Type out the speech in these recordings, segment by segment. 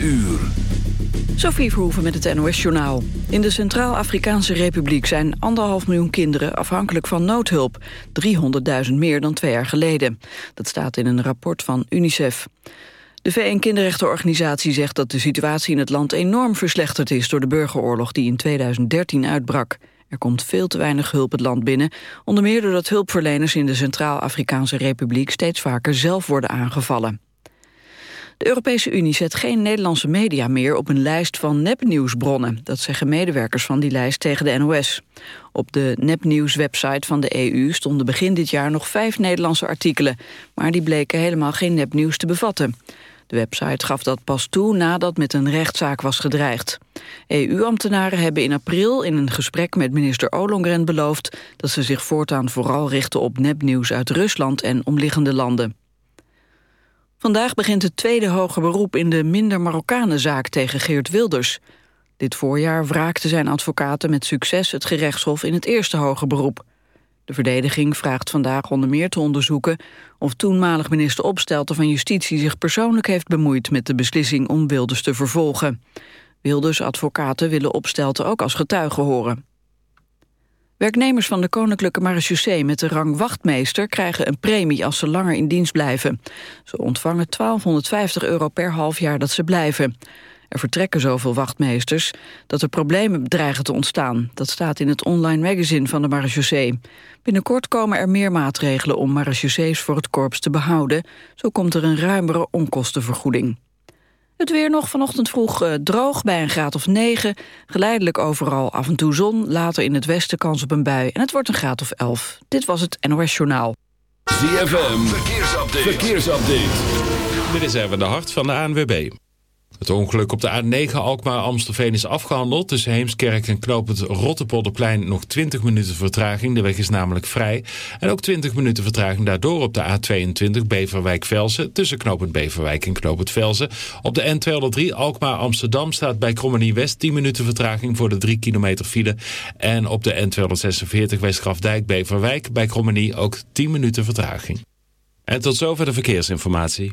uur. Sophie Verhoeven met het NOS-journaal. In de Centraal-Afrikaanse Republiek zijn anderhalf miljoen kinderen afhankelijk van noodhulp. 300.000 meer dan twee jaar geleden. Dat staat in een rapport van UNICEF. De VN-kinderrechtenorganisatie zegt dat de situatie in het land enorm verslechterd is door de burgeroorlog die in 2013 uitbrak. Er komt veel te weinig hulp het land binnen, onder meer doordat hulpverleners in de Centraal-Afrikaanse Republiek steeds vaker zelf worden aangevallen. De Europese Unie zet geen Nederlandse media meer op een lijst van nepnieuwsbronnen. Dat zeggen medewerkers van die lijst tegen de NOS. Op de nepnieuws-website van de EU stonden begin dit jaar nog vijf Nederlandse artikelen. Maar die bleken helemaal geen nepnieuws te bevatten. De website gaf dat pas toe nadat met een rechtszaak was gedreigd. EU-ambtenaren hebben in april in een gesprek met minister Ollongren beloofd... dat ze zich voortaan vooral richten op nepnieuws uit Rusland en omliggende landen. Vandaag begint het tweede hoger beroep in de minder Marokkanenzaak tegen Geert Wilders. Dit voorjaar wraakte zijn advocaten met succes het gerechtshof in het eerste hoger beroep. De verdediging vraagt vandaag onder meer te onderzoeken... of toenmalig minister Opstelten van Justitie zich persoonlijk heeft bemoeid... met de beslissing om Wilders te vervolgen. Wilders advocaten willen Opstelten ook als getuige horen. Werknemers van de Koninklijke Marechaussee met de rang wachtmeester krijgen een premie als ze langer in dienst blijven. Ze ontvangen 1250 euro per half jaar dat ze blijven. Er vertrekken zoveel wachtmeesters dat er problemen dreigen te ontstaan. Dat staat in het online magazine van de marechaussee. Binnenkort komen er meer maatregelen om marechaussees voor het korps te behouden. Zo komt er een ruimere onkostenvergoeding. Het weer nog vanochtend vroeg uh, droog bij een graad of 9. Geleidelijk overal af en toe zon, later in het westen kans op een bui. En het wordt een graad of 11. Dit was het NOS Journaal. ZFM, verkeersupdate. verkeersupdate. Dit is even de hart van de ANWB. Het ongeluk op de A9 Alkmaar-Amstelveen is afgehandeld. Tussen Heemskerk en knooppunt Rottepolderplein nog 20 minuten vertraging. De weg is namelijk vrij. En ook 20 minuten vertraging daardoor op de A22 Beverwijk-Velsen. Tussen knooppunt Beverwijk en knooppunt Velsen. Op de N203 Alkmaar-Amsterdam staat bij Krommenie-West 10 minuten vertraging voor de 3 kilometer file. En op de N246 Westgrafdijk-Beverwijk bij Krommenie ook 10 minuten vertraging. En tot zover de verkeersinformatie.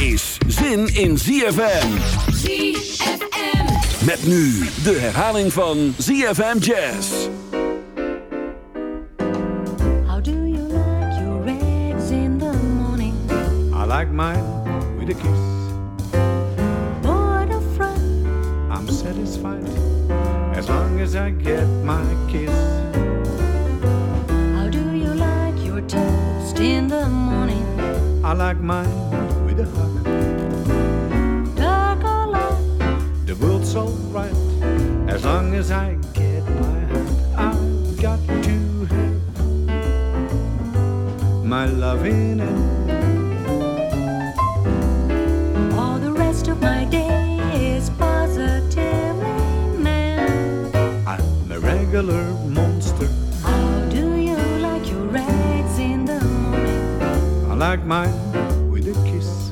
Is zin in ZFM. ZFM. Met nu de herhaling van ZFM Jazz. How do you like your eggs in the morning? like mine with a kiss. Satisfied as long as I get my kiss. How do you like your toast in the morning? I like mine hug. Dark? The world's alright as long as I get my hug. I've got to have my loving and All the rest of my day is positively man. I'm a regular monster. How do you like your eggs in the morning? I like mine with a kiss.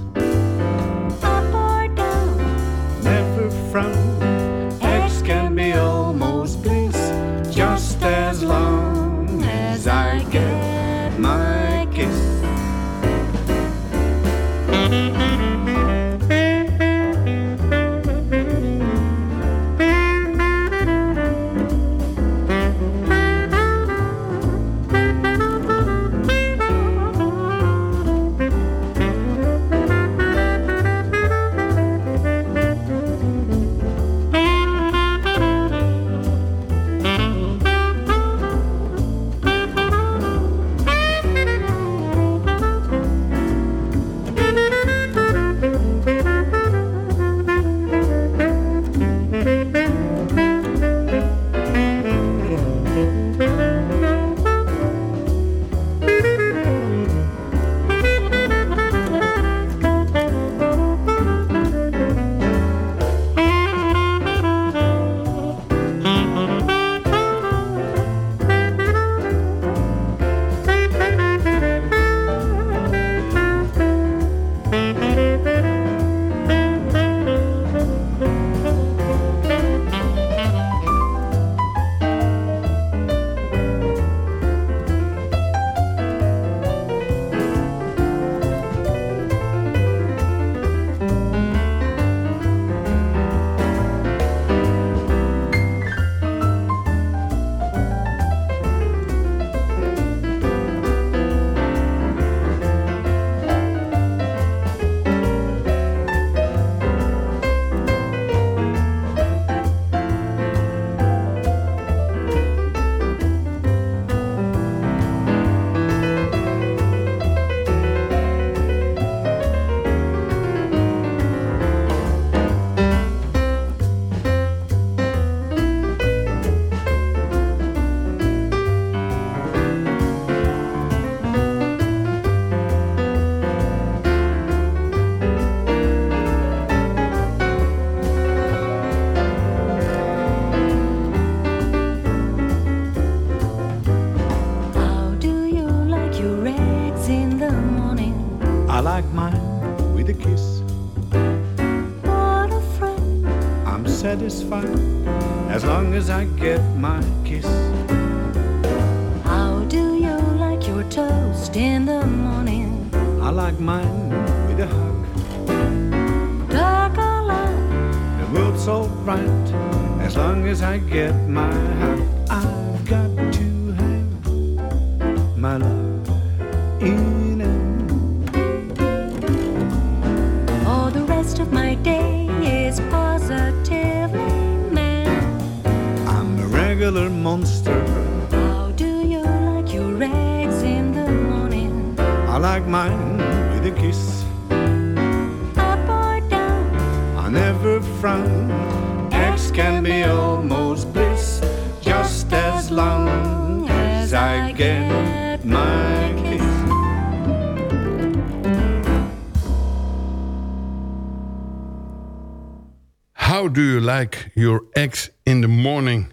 In the morning?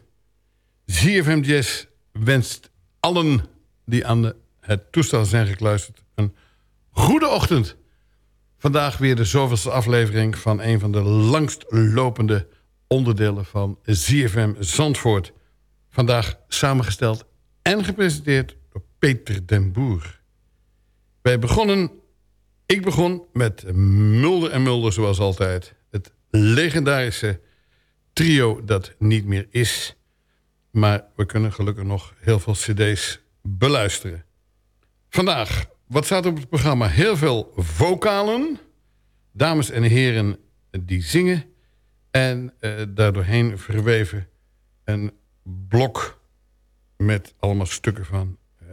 ZFM Jazz wenst allen die aan de, het toestel zijn gekluisterd... een goede ochtend. Vandaag weer de zoveelste aflevering van een van de langstlopende onderdelen van ZFM Zandvoort. Vandaag samengesteld en gepresenteerd door Peter den Boer. Wij begonnen, ik begon met Mulder en Mulder zoals altijd. Het legendarische trio dat niet meer is. Maar we kunnen gelukkig nog heel veel cd's beluisteren. Vandaag wat staat op het programma? Heel veel vocalen. Dames en heren die zingen. En uh, daardoorheen verweven een blok met allemaal stukken van uh,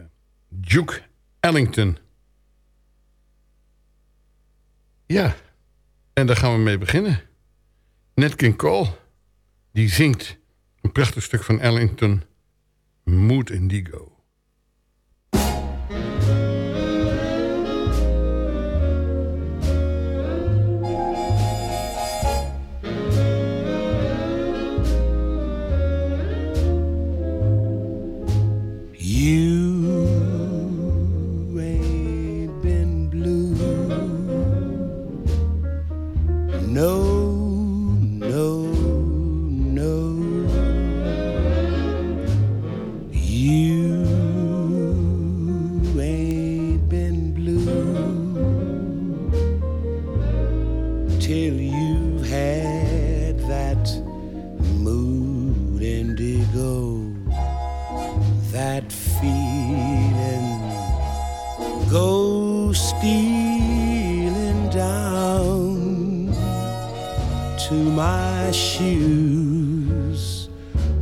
Duke Ellington. Ja, en daar gaan we mee beginnen. Nat King Cole, die zingt een prachtig stuk van Ellington, Mood Indigo. my shoes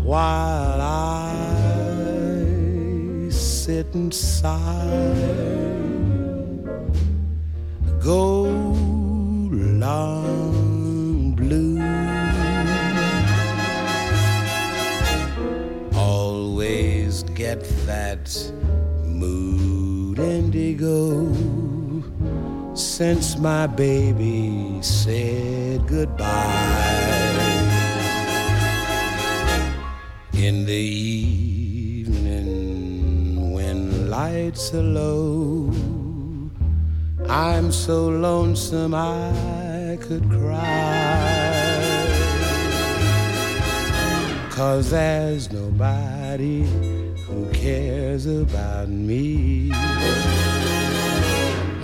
while I sit and sigh. Go long blue. Always get that mood indigo since my baby said goodbye. In the evening when lights are low, I'm so lonesome I could cry. Cause there's nobody who cares about me.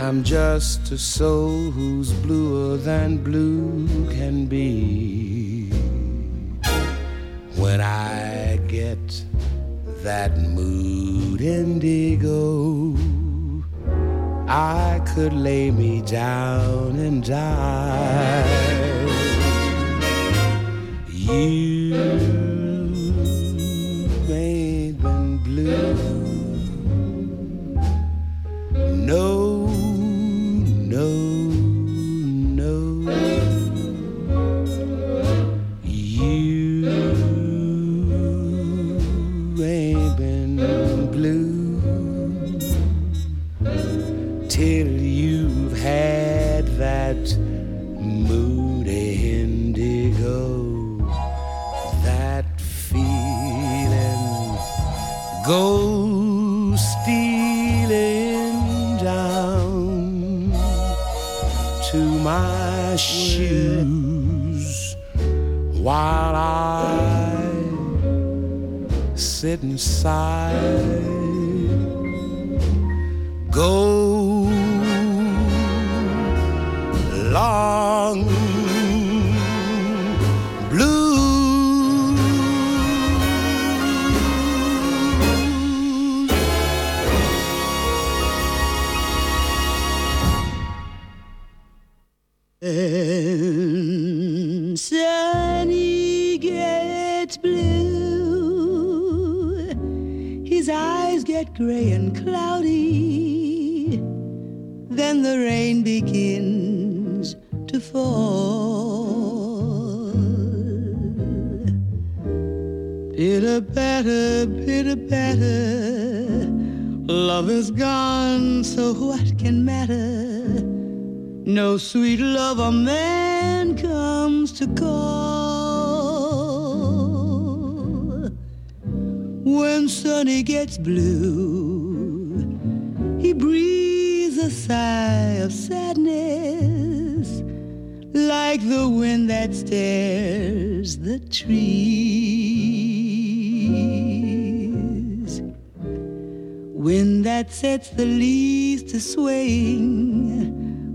I'm just a soul who's bluer than blue can be. When I get that mood indigo, I could lay me down and die. You go stealing down to my shoes while I sit inside. Go patter. Love is gone, so what can matter? No sweet love a man comes to call. When Sonny gets blue, he breathes a sigh of sadness, like the wind that stirs gets the leaves to swaying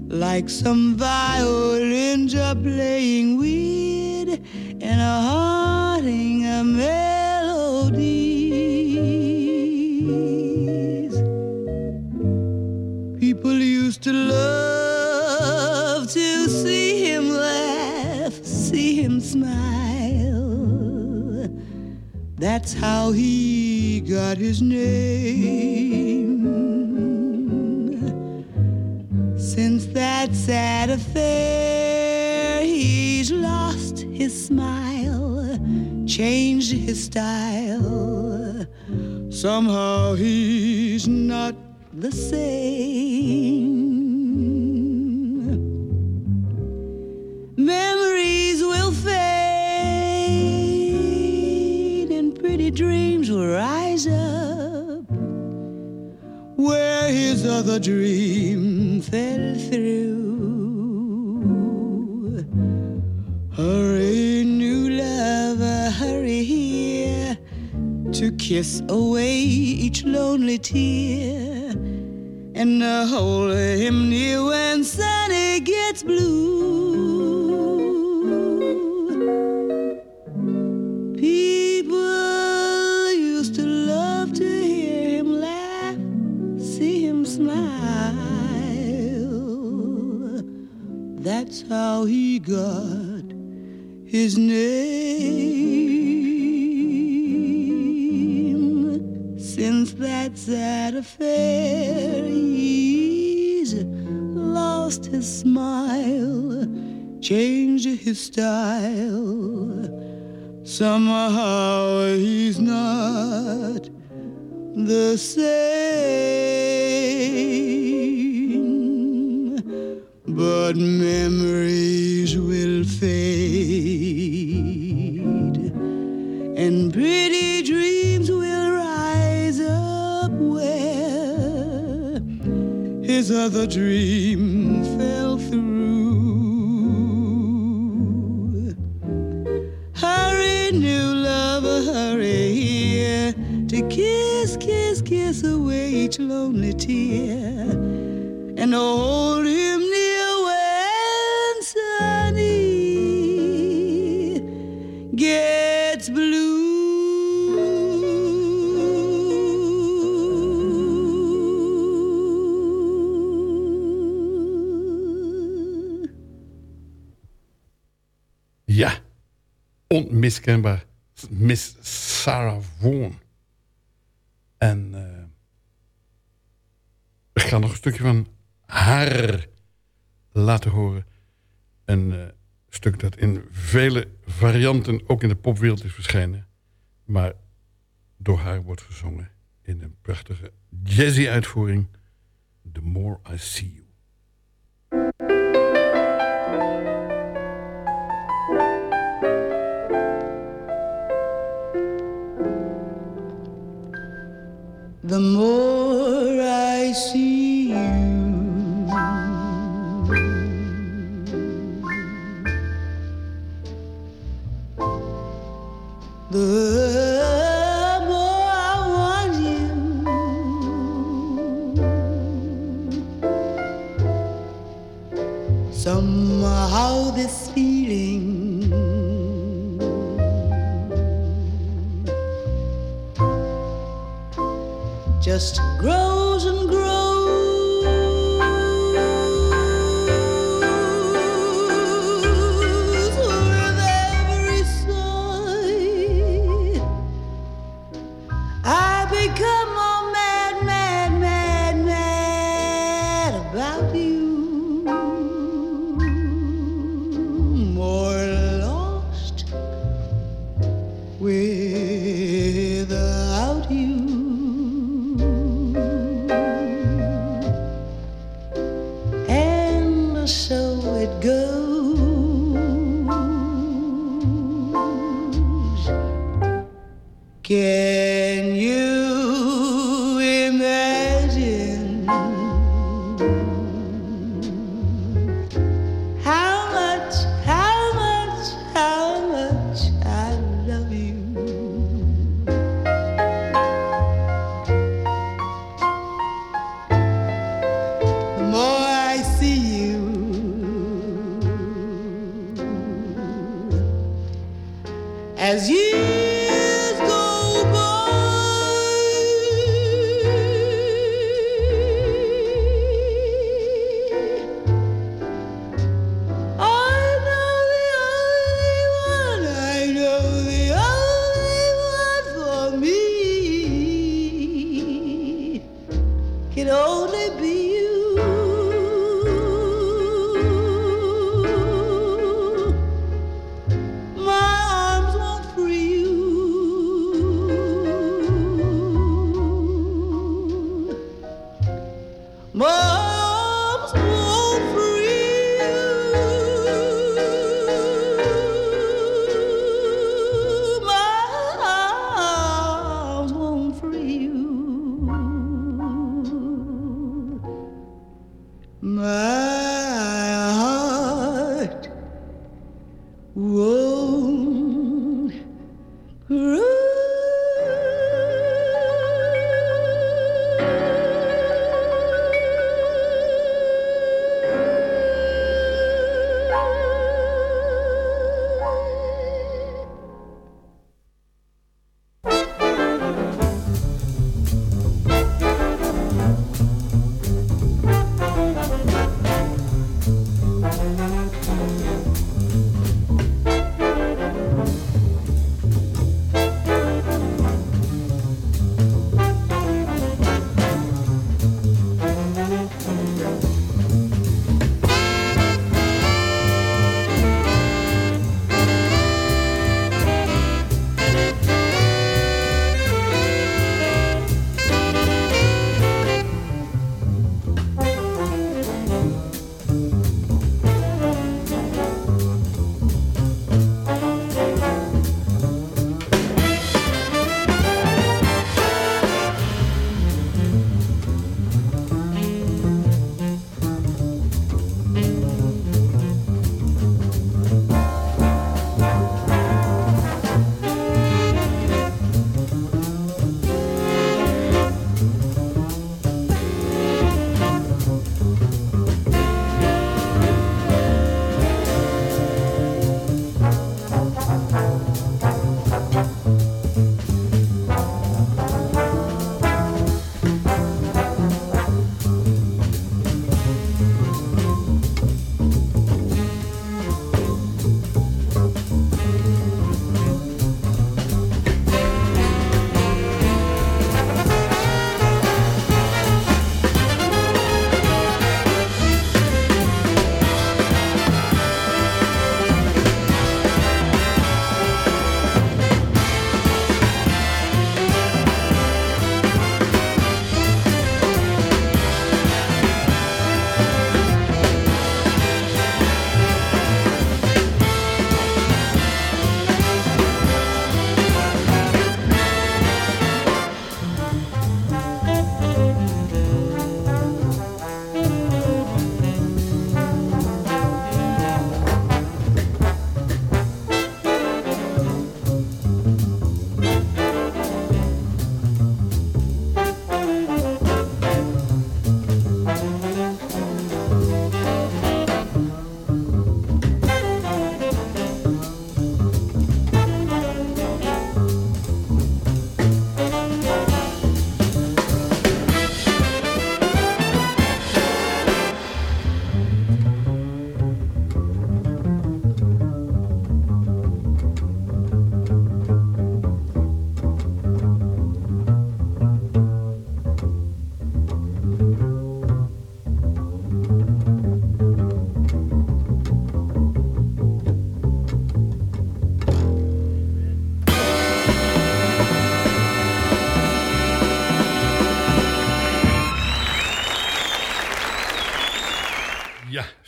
like some violin playing weird and a haunting a melodies. People used to love to see him laugh, see him smile. That's how he got his name. That sad affair, he's lost his smile, changed his style. Somehow he's not the same. Memories will fade and pretty dreams will rise up where his other dream fell through. Hurry, new lover, hurry here to kiss away each lonely tear and hold him near when Sunny gets blue. That's how he got his name. Since that sad affair, he's lost his smile, changed his style. Somehow he's not the same, but memories will fade, and pretty dreams will rise up where his other dream fell through. Hurry, new lover, hurry here to kiss, kiss, kiss away each lonely tear and hold him onmiskenbaar Miss Sarah Vaughan. En eh, ik ga nog een stukje van haar laten horen. Een eh, stuk dat in vele varianten ook in de popwereld is verschenen. Maar door haar wordt gezongen in een prachtige jazzy uitvoering. The More I See You. The more I see you, the more I want you. Somehow this feeling just grow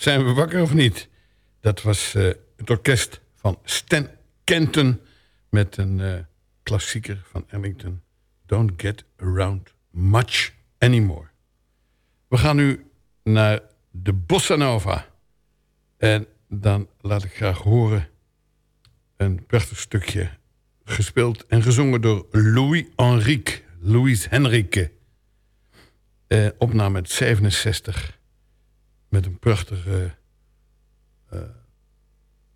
Zijn we wakker of niet? Dat was uh, het orkest van Stan Kenton... met een uh, klassieker van Ellington. Don't get around much anymore. We gaan nu naar de Bossa Nova. En dan laat ik graag horen... een prachtig stukje gespeeld en gezongen door Louis Henrique. Louis Henrique. Uh, opname uit 67 met een prachtige... Uh,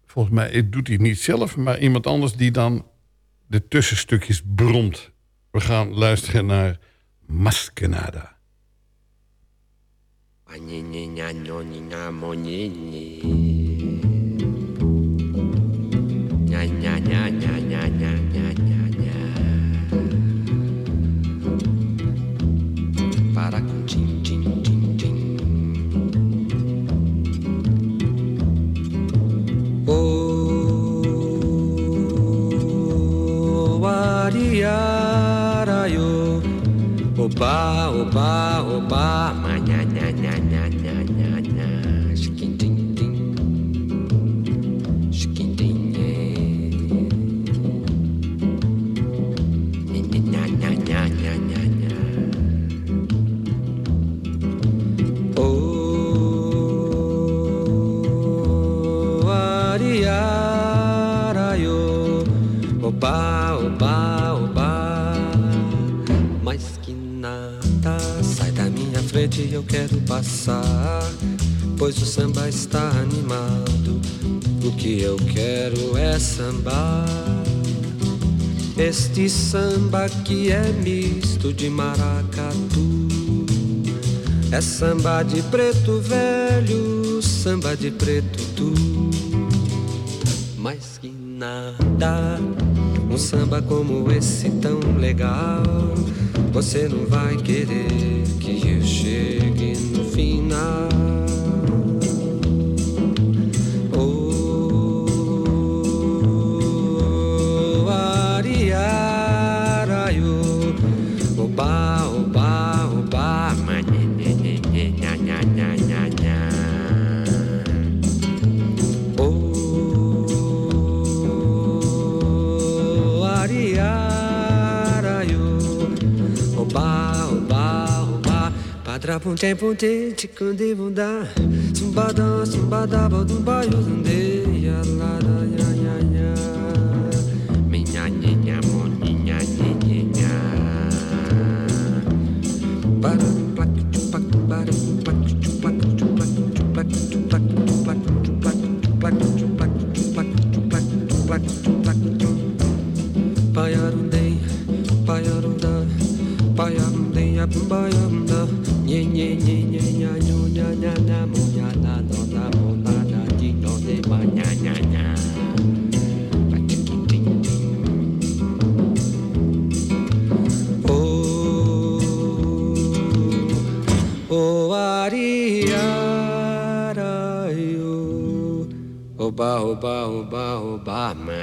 volgens mij doet hij niet zelf, maar iemand anders die dan de tussenstukjes bromt. We gaan luisteren naar Maskenada. Frente eu quero passar, pois o samba está animado. O que eu quero é sambar. Este samba que é misto de maracatu. É samba de preto velho, samba de preto tu. Mais que nada, um samba como esse tão legal. Você não vai querer que eu punte punte chikunde bunda sumbada sumbada bodu bayo dunde ya la da ya ya ya mi nya nya nya mo nya nya nya nya para plak chupak para plak chupak บาโอบาโอบาโอบามา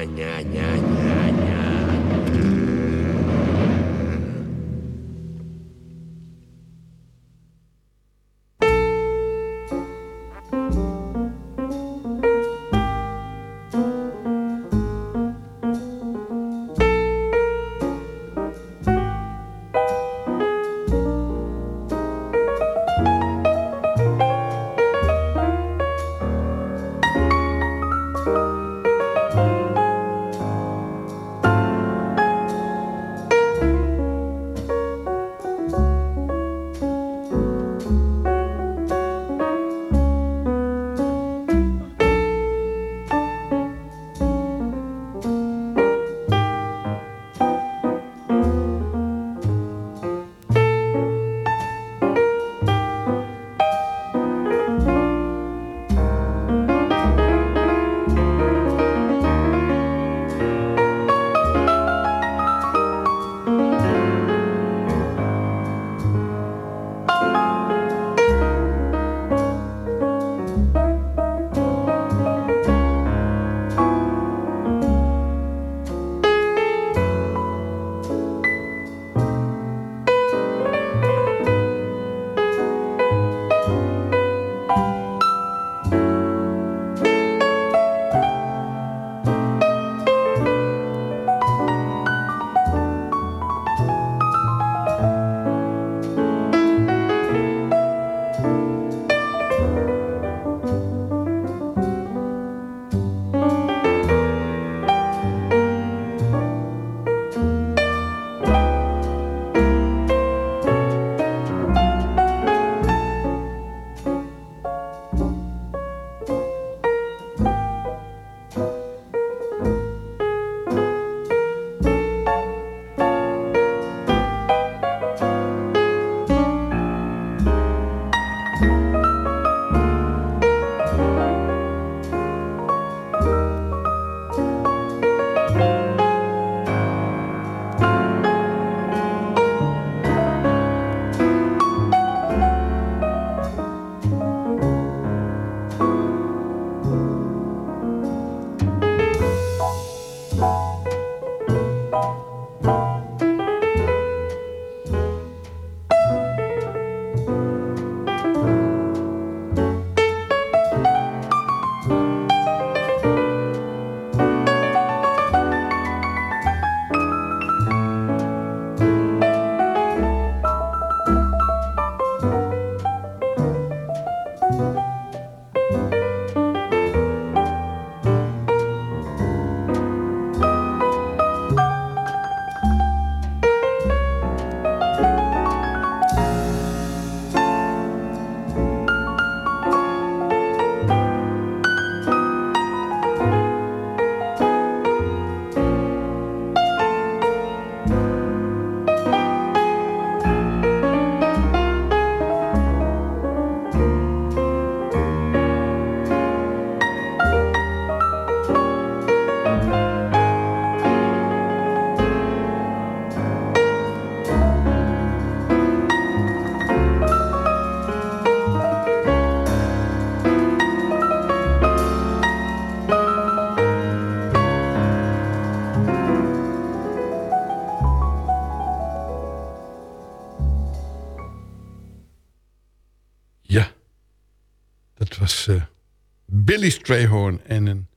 Billy Strayhorn en een,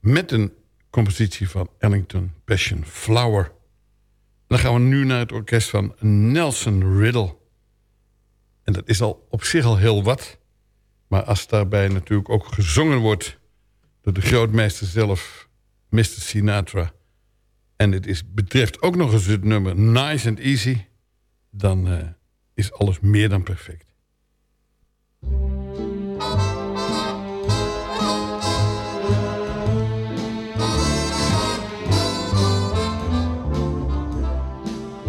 met een compositie van Ellington Passion Flower. Dan gaan we nu naar het orkest van Nelson Riddle. En dat is al op zich al heel wat. Maar als daarbij natuurlijk ook gezongen wordt... door de grootmeester zelf, Mr. Sinatra... en het is, betreft ook nog eens het nummer Nice and Easy... dan uh, is alles meer dan perfect.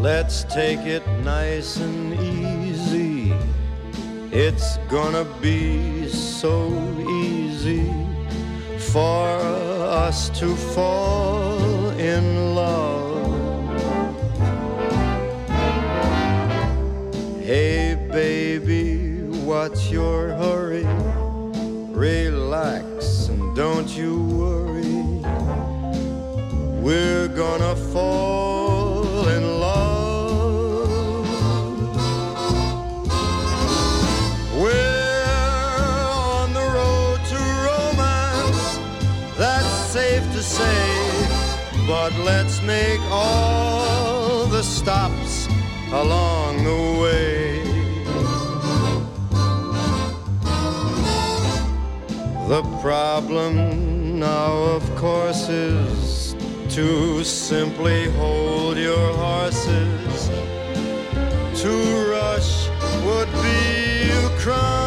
Let's take it nice and easy. It's gonna be so easy for us to fall in love. Hey, baby, what's your hurry? Relax and don't you worry. We're gonna fall but let's make all the stops along the way. The problem now, of course, is to simply hold your horses. To rush would be a crime.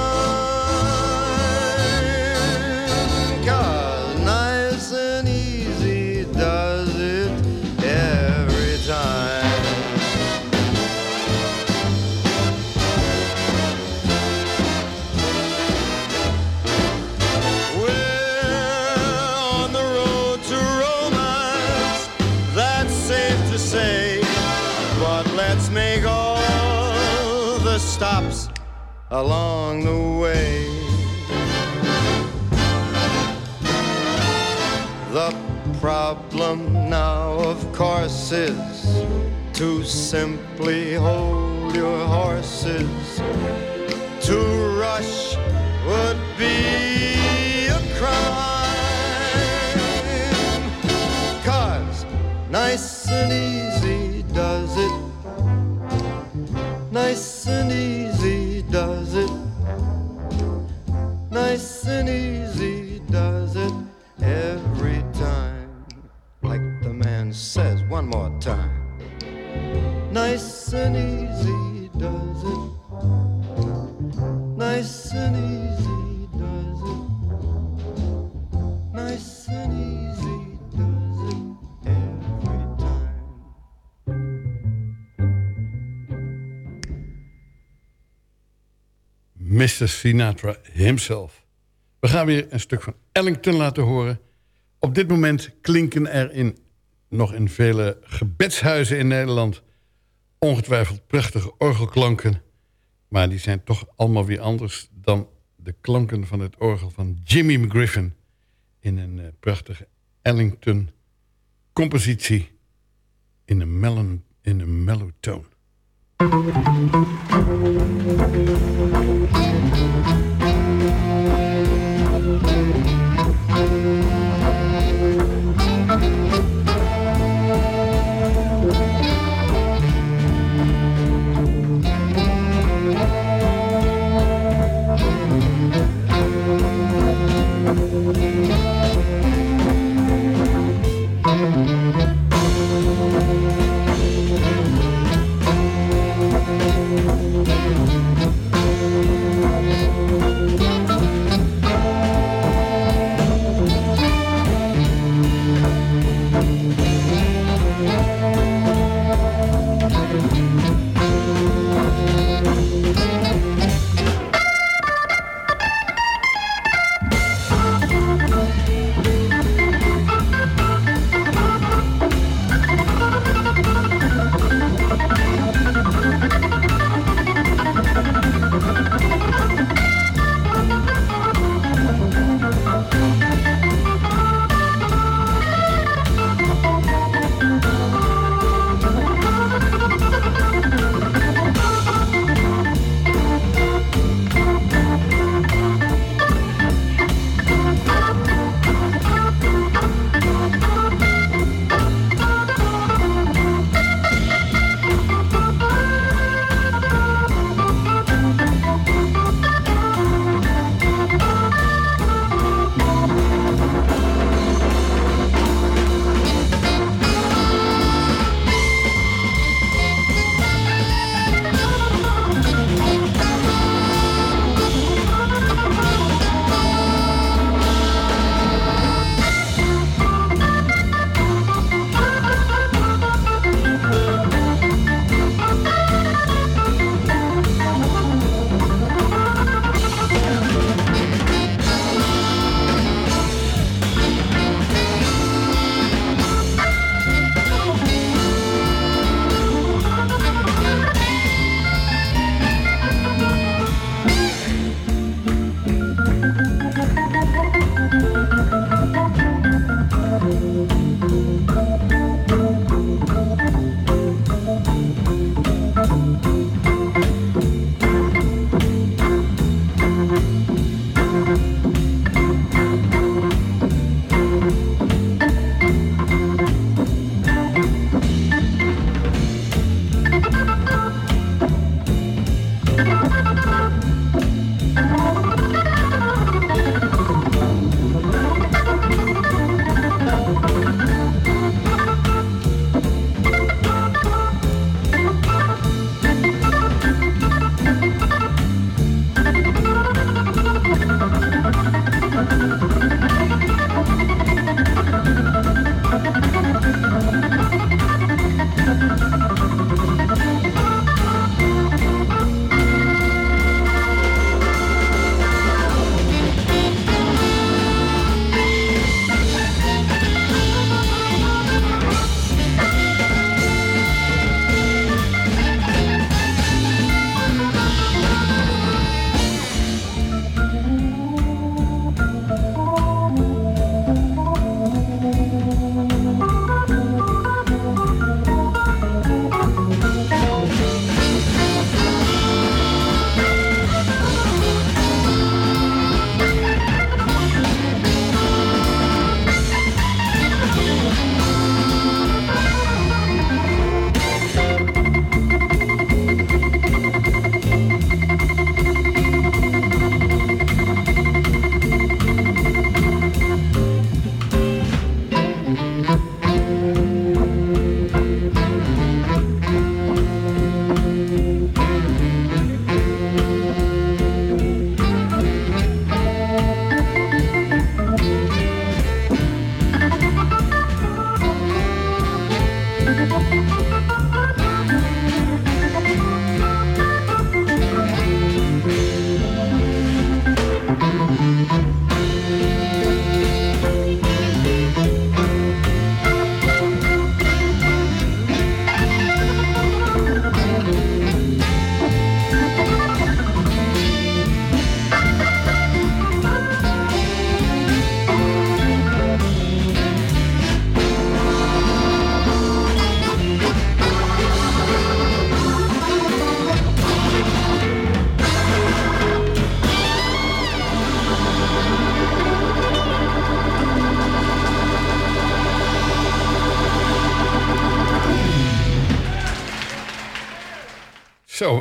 Along the way. The problem now, of course, is to simply hold your horses. To rush would be a crime. Cause nice Nice and easy does. Nice and easy. Nice and easy every time. Mr. Sinatra himself. We gaan weer een stuk van Ellington laten horen. Op dit moment klinken er in, nog in vele gebedshuizen in Nederland... ongetwijfeld prachtige orgelklanken. Maar die zijn toch allemaal weer anders dan de klanken van het orgel van Jimmy McGriffin... in een uh, prachtige Ellington-compositie in een, in een mellow tone.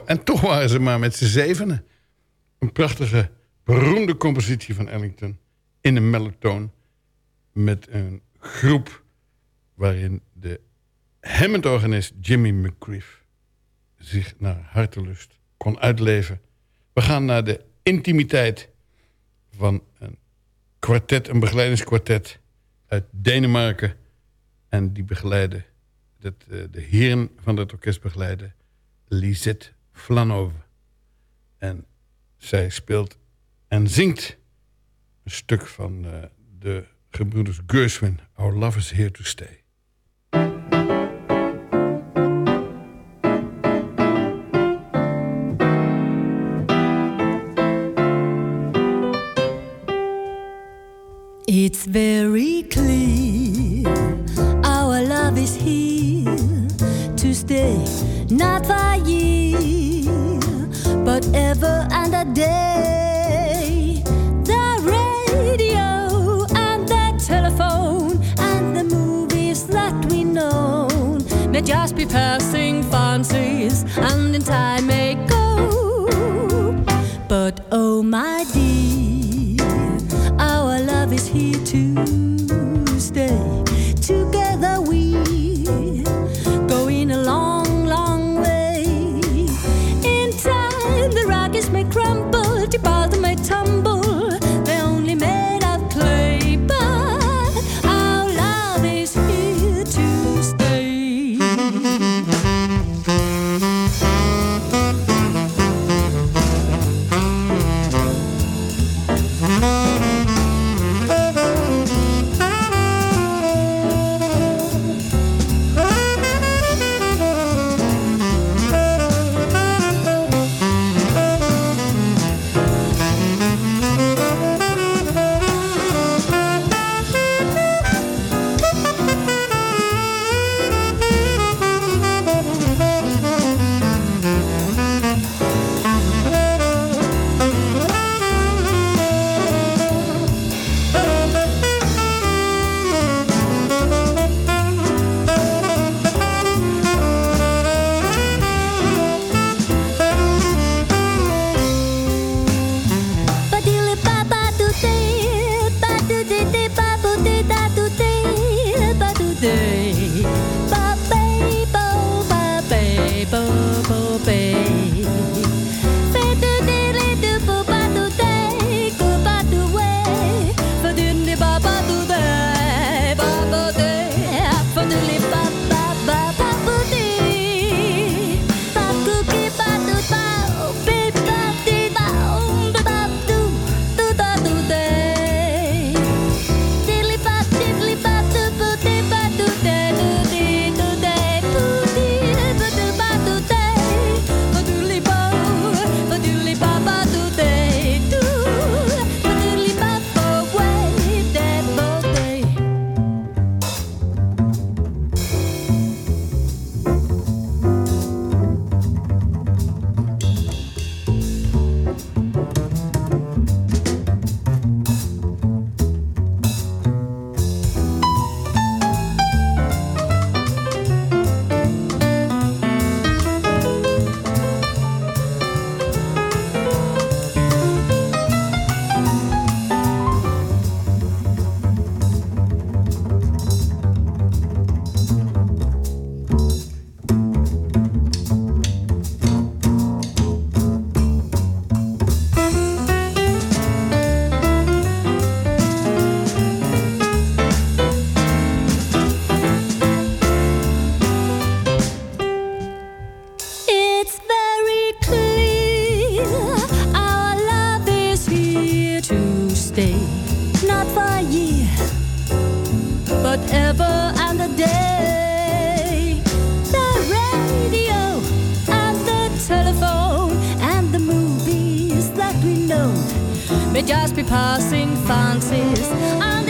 En toch waren ze maar met z'n zevenen. Een prachtige, beroemde compositie van Ellington... in een mellotoon met een groep... waarin de Hammond-organist Jimmy McGriff... zich naar hartelust kon uitleven. We gaan naar de intimiteit van een kwartet, een begeleidingskwartet uit Denemarken. En die begeleiden, dat, eh, de heren van dat orkest begeleiden... Lisette Flanove. En zij speelt en zingt een stuk van uh, de gebroeders Gershwin... Our Love is Here to Stay. Passing not for a year, but ever and a day. The radio and the telephone and the movies that we know may just be passing fancies, and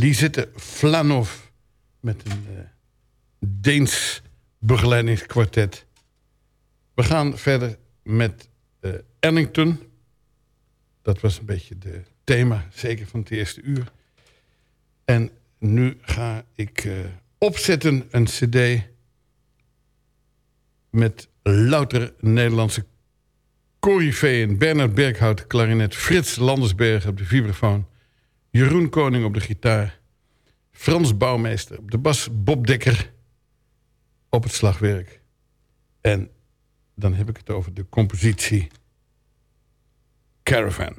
Lisette Flanov met een eh, Deens begeleidingskwartet. We gaan verder met eh, Ellington. Dat was een beetje het thema, zeker van het eerste uur. En nu ga ik eh, opzetten een cd met louter Nederlandse Corifeeën Bernard Berghout, klarinet, Frits Landersberg op de vibrafoon, Jeroen Koning op de gitaar, Frans Bouwmeester op de bas, Bob Dekker op het slagwerk. En dan heb ik het over de compositie Caravan.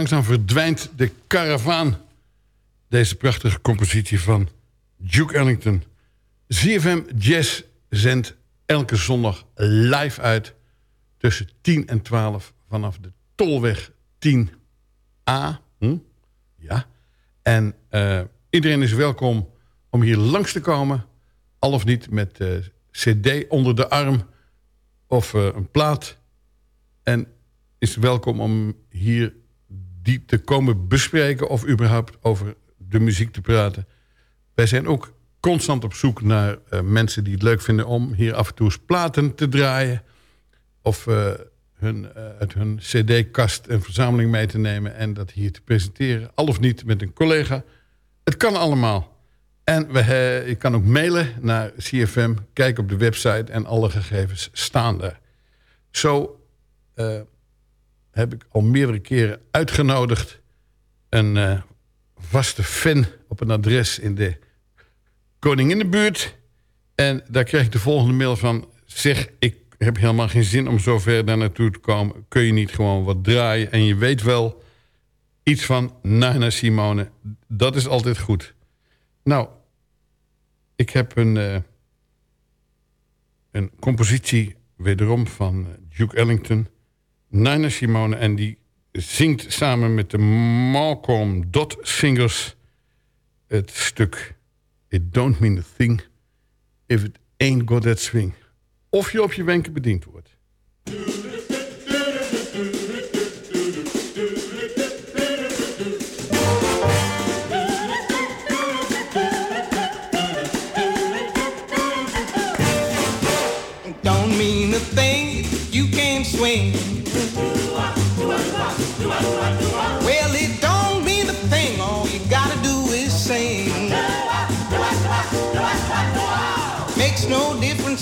Langzaam verdwijnt de karavaan. Deze prachtige compositie van Duke Ellington. ZFM Jazz zendt elke zondag live uit... tussen 10 en 12 vanaf de Tolweg 10A. Hm? Ja. En uh, iedereen is welkom om hier langs te komen. Al of niet met uh, cd onder de arm of uh, een plaat. En is welkom om hier die te komen bespreken... of überhaupt over de muziek te praten. Wij zijn ook constant op zoek naar uh, mensen die het leuk vinden... om hier af en toe eens platen te draaien. Of uh, hun, uh, uit hun cd-kast een verzameling mee te nemen... en dat hier te presenteren. Al of niet met een collega. Het kan allemaal. En we, je kan ook mailen naar CFM. Kijk op de website en alle gegevens staan daar. Zo heb ik al meerdere keren uitgenodigd... een vaste fan op een adres in de koning in de buurt. En daar kreeg ik de volgende mail van... zeg, ik heb helemaal geen zin om zo ver daar naartoe te komen. Kun je niet gewoon wat draaien? En je weet wel iets van Nana Simone. Dat is altijd goed. Nou, ik heb een, uh, een compositie wederom van Duke Ellington... Nina Simone en die zingt samen met de Malcolm Dot Singers het stuk It Don't Mean a Thing If It Ain't Got That Swing. Of je op je wenken bediend wordt.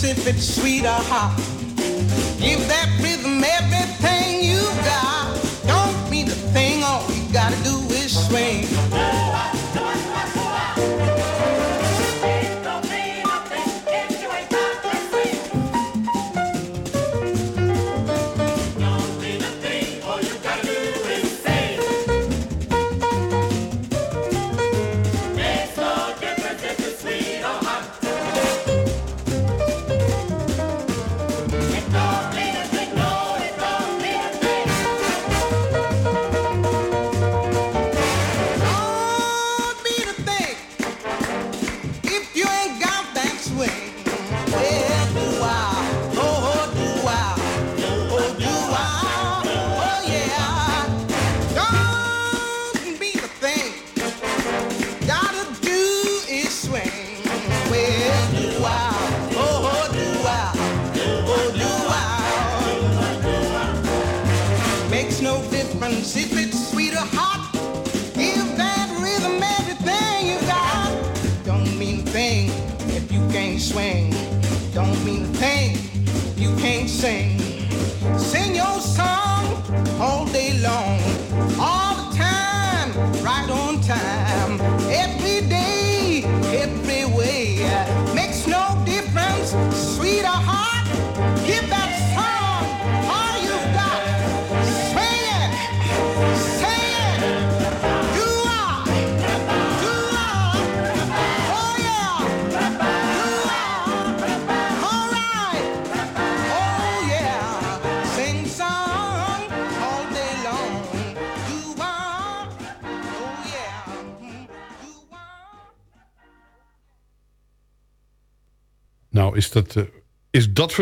No if it's sweet or hot. Give that rhythm everything you got. Don't mean a thing, all you gotta do is swing. Nou, is dat, eh, is dat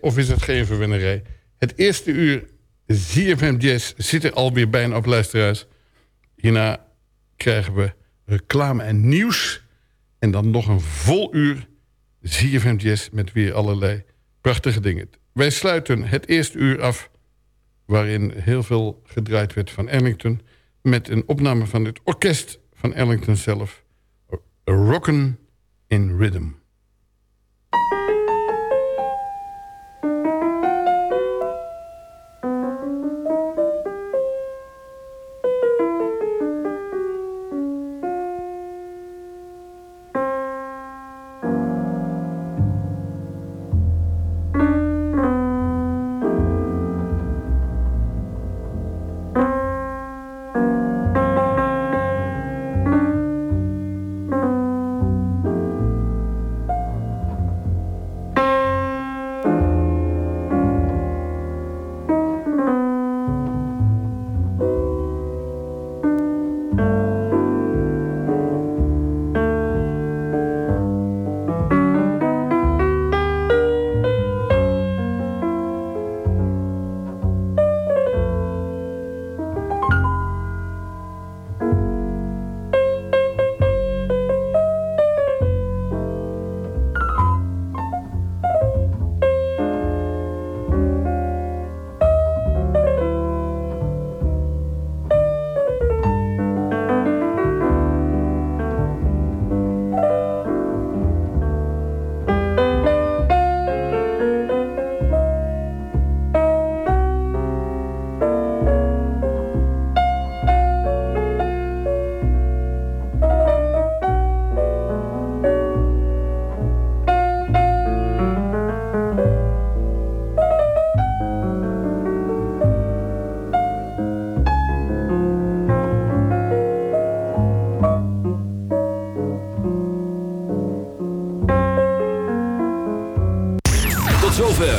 of is het geen verwinnerij? Het eerste uur ZFM zit er alweer bijna op luisteraars. Hierna krijgen we reclame en nieuws. En dan nog een vol uur ZFM Jazz met weer allerlei prachtige dingen. Wij sluiten het eerste uur af... waarin heel veel gedraaid werd van Ellington... met een opname van het orkest van Ellington zelf. Rockin' in Rhythm.